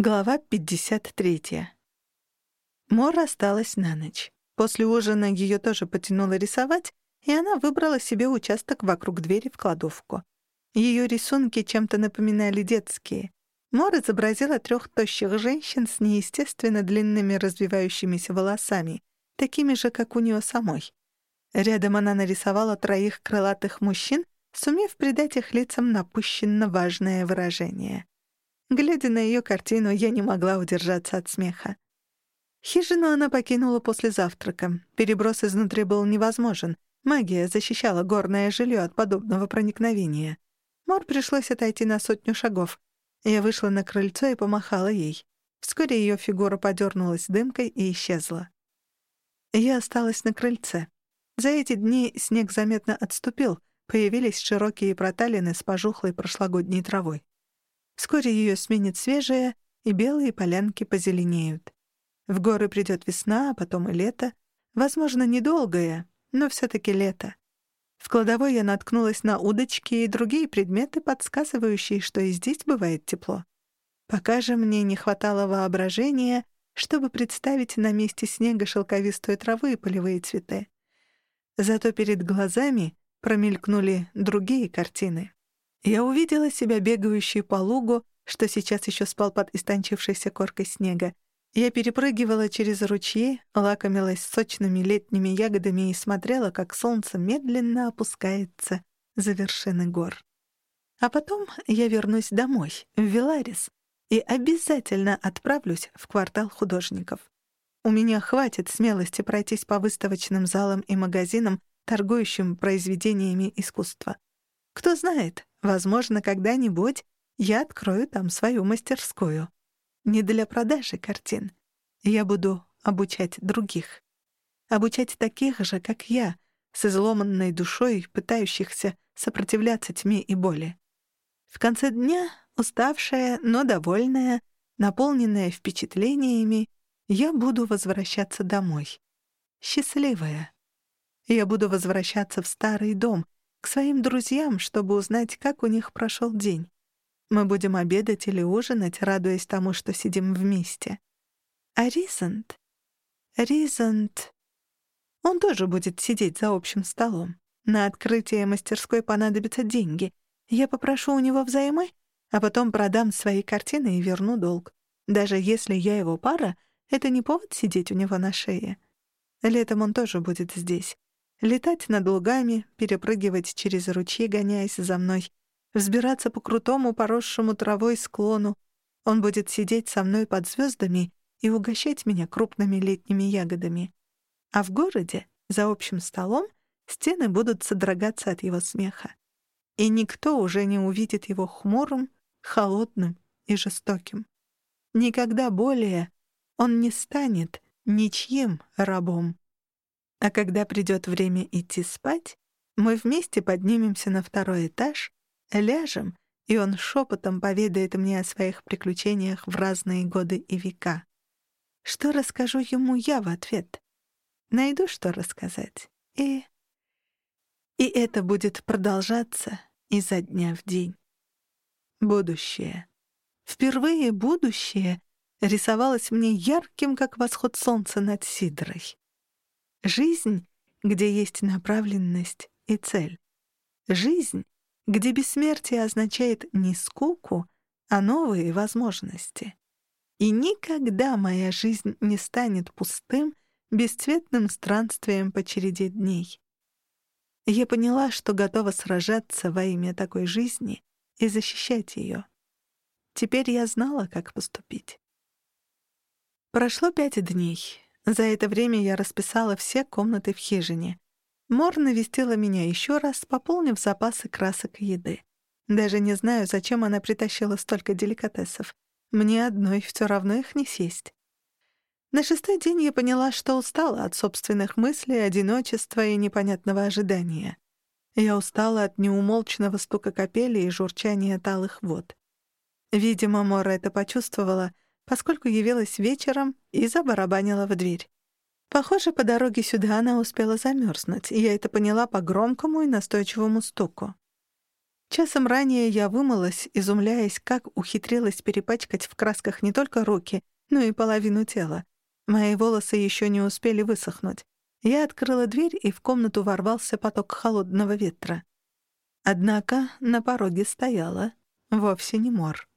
Глава 53. Мор осталась на ночь. После ужина ее тоже потянуло рисовать, и она выбрала себе участок вокруг двери в кладовку. Ее рисунки чем-то напоминали детские. Мор изобразила трех тощих женщин с неестественно длинными развивающимися волосами, такими же, как у нее самой. Рядом она нарисовала троих крылатых мужчин, сумев придать их лицам напыщенно важное выражение — Глядя на ее картину, я не могла удержаться от смеха. Хижину она покинула после завтрака. Переброс изнутри был невозможен. Магия защищала горное жилье от подобного проникновения. Мор пришлось отойти на сотню шагов. Я вышла на крыльцо и помахала ей. Вскоре ее фигура подернулась дымкой и исчезла. Я осталась на крыльце. За эти дни снег заметно отступил, появились широкие проталины с пожухлой прошлогодней травой. Вскоре ее сменит свежая, и белые полянки позеленеют. В горы придет весна, а потом и лето. Возможно, недолгое, но все-таки лето. В кладовой я наткнулась на удочки и другие предметы, подсказывающие, что и здесь бывает тепло. Пока же мне не хватало воображения, чтобы представить на месте снега шелковистую траву и полевые цветы. Зато перед глазами промелькнули другие картины. Я увидела себя бегающей по лугу, что сейчас еще спал под истончившейся коркой снега. Я перепрыгивала через ручьи, лакомилась сочными летними ягодами и смотрела, как солнце медленно опускается за вершины гор. А потом я вернусь домой, в Виларис, и обязательно отправлюсь в квартал художников. У меня хватит смелости пройтись по выставочным залам и магазинам, торгующим произведениями искусства. Кто знает, Возможно, когда-нибудь я открою там свою мастерскую. Не для продажи картин. Я буду обучать других. Обучать таких же, как я, с изломанной душой, пытающихся сопротивляться тьме и боли. В конце дня, уставшая, но довольная, наполненная впечатлениями, я буду возвращаться домой. Счастливая. Я буду возвращаться в старый дом — к своим друзьям, чтобы узнать, как у них прошел день. Мы будем обедать или ужинать, радуясь тому, что сидим вместе. А Ризант... Ризант... Он тоже будет сидеть за общим столом. На открытие мастерской понадобятся деньги. Я попрошу у него взаймы, а потом продам свои картины и верну долг. Даже если я его пара, это не повод сидеть у него на шее. Летом он тоже будет здесь летать над лугами, перепрыгивать через ручьи, гоняясь за мной, взбираться по крутому, поросшему травой склону. Он будет сидеть со мной под звездами и угощать меня крупными летними ягодами. А в городе, за общим столом, стены будут содрогаться от его смеха. И никто уже не увидит его хмурым, холодным и жестоким. Никогда более он не станет ничьим рабом. А когда придет время идти спать, мы вместе поднимемся на второй этаж, ляжем, и он шепотом поведает мне о своих приключениях в разные годы и века. Что расскажу ему я в ответ? Найду, что рассказать. И... И это будет продолжаться изо дня в день. Будущее. Впервые будущее рисовалось мне ярким, как восход солнца над Сидрой. Жизнь, где есть направленность и цель. Жизнь, где бессмертие означает не скуку, а новые возможности. И никогда моя жизнь не станет пустым, бесцветным странствием по череде дней. Я поняла, что готова сражаться во имя такой жизни и защищать ее. Теперь я знала, как поступить. Прошло пять дней. За это время я расписала все комнаты в хижине. Мор навестила меня еще раз, пополнив запасы красок и еды. Даже не знаю, зачем она притащила столько деликатесов. Мне одной все равно их не сесть. На шестой день я поняла, что устала от собственных мыслей, одиночества и непонятного ожидания. Я устала от неумолчного стука капели и журчания талых вод. Видимо, Мора это почувствовала — поскольку явилась вечером и забарабанила в дверь. Похоже, по дороге сюда она успела замерзнуть, и я это поняла по громкому и настойчивому стуку. Часом ранее я вымылась, изумляясь, как ухитрилась перепачкать в красках не только руки, но и половину тела. Мои волосы еще не успели высохнуть. Я открыла дверь, и в комнату ворвался поток холодного ветра. Однако на пороге стояла вовсе не Мор.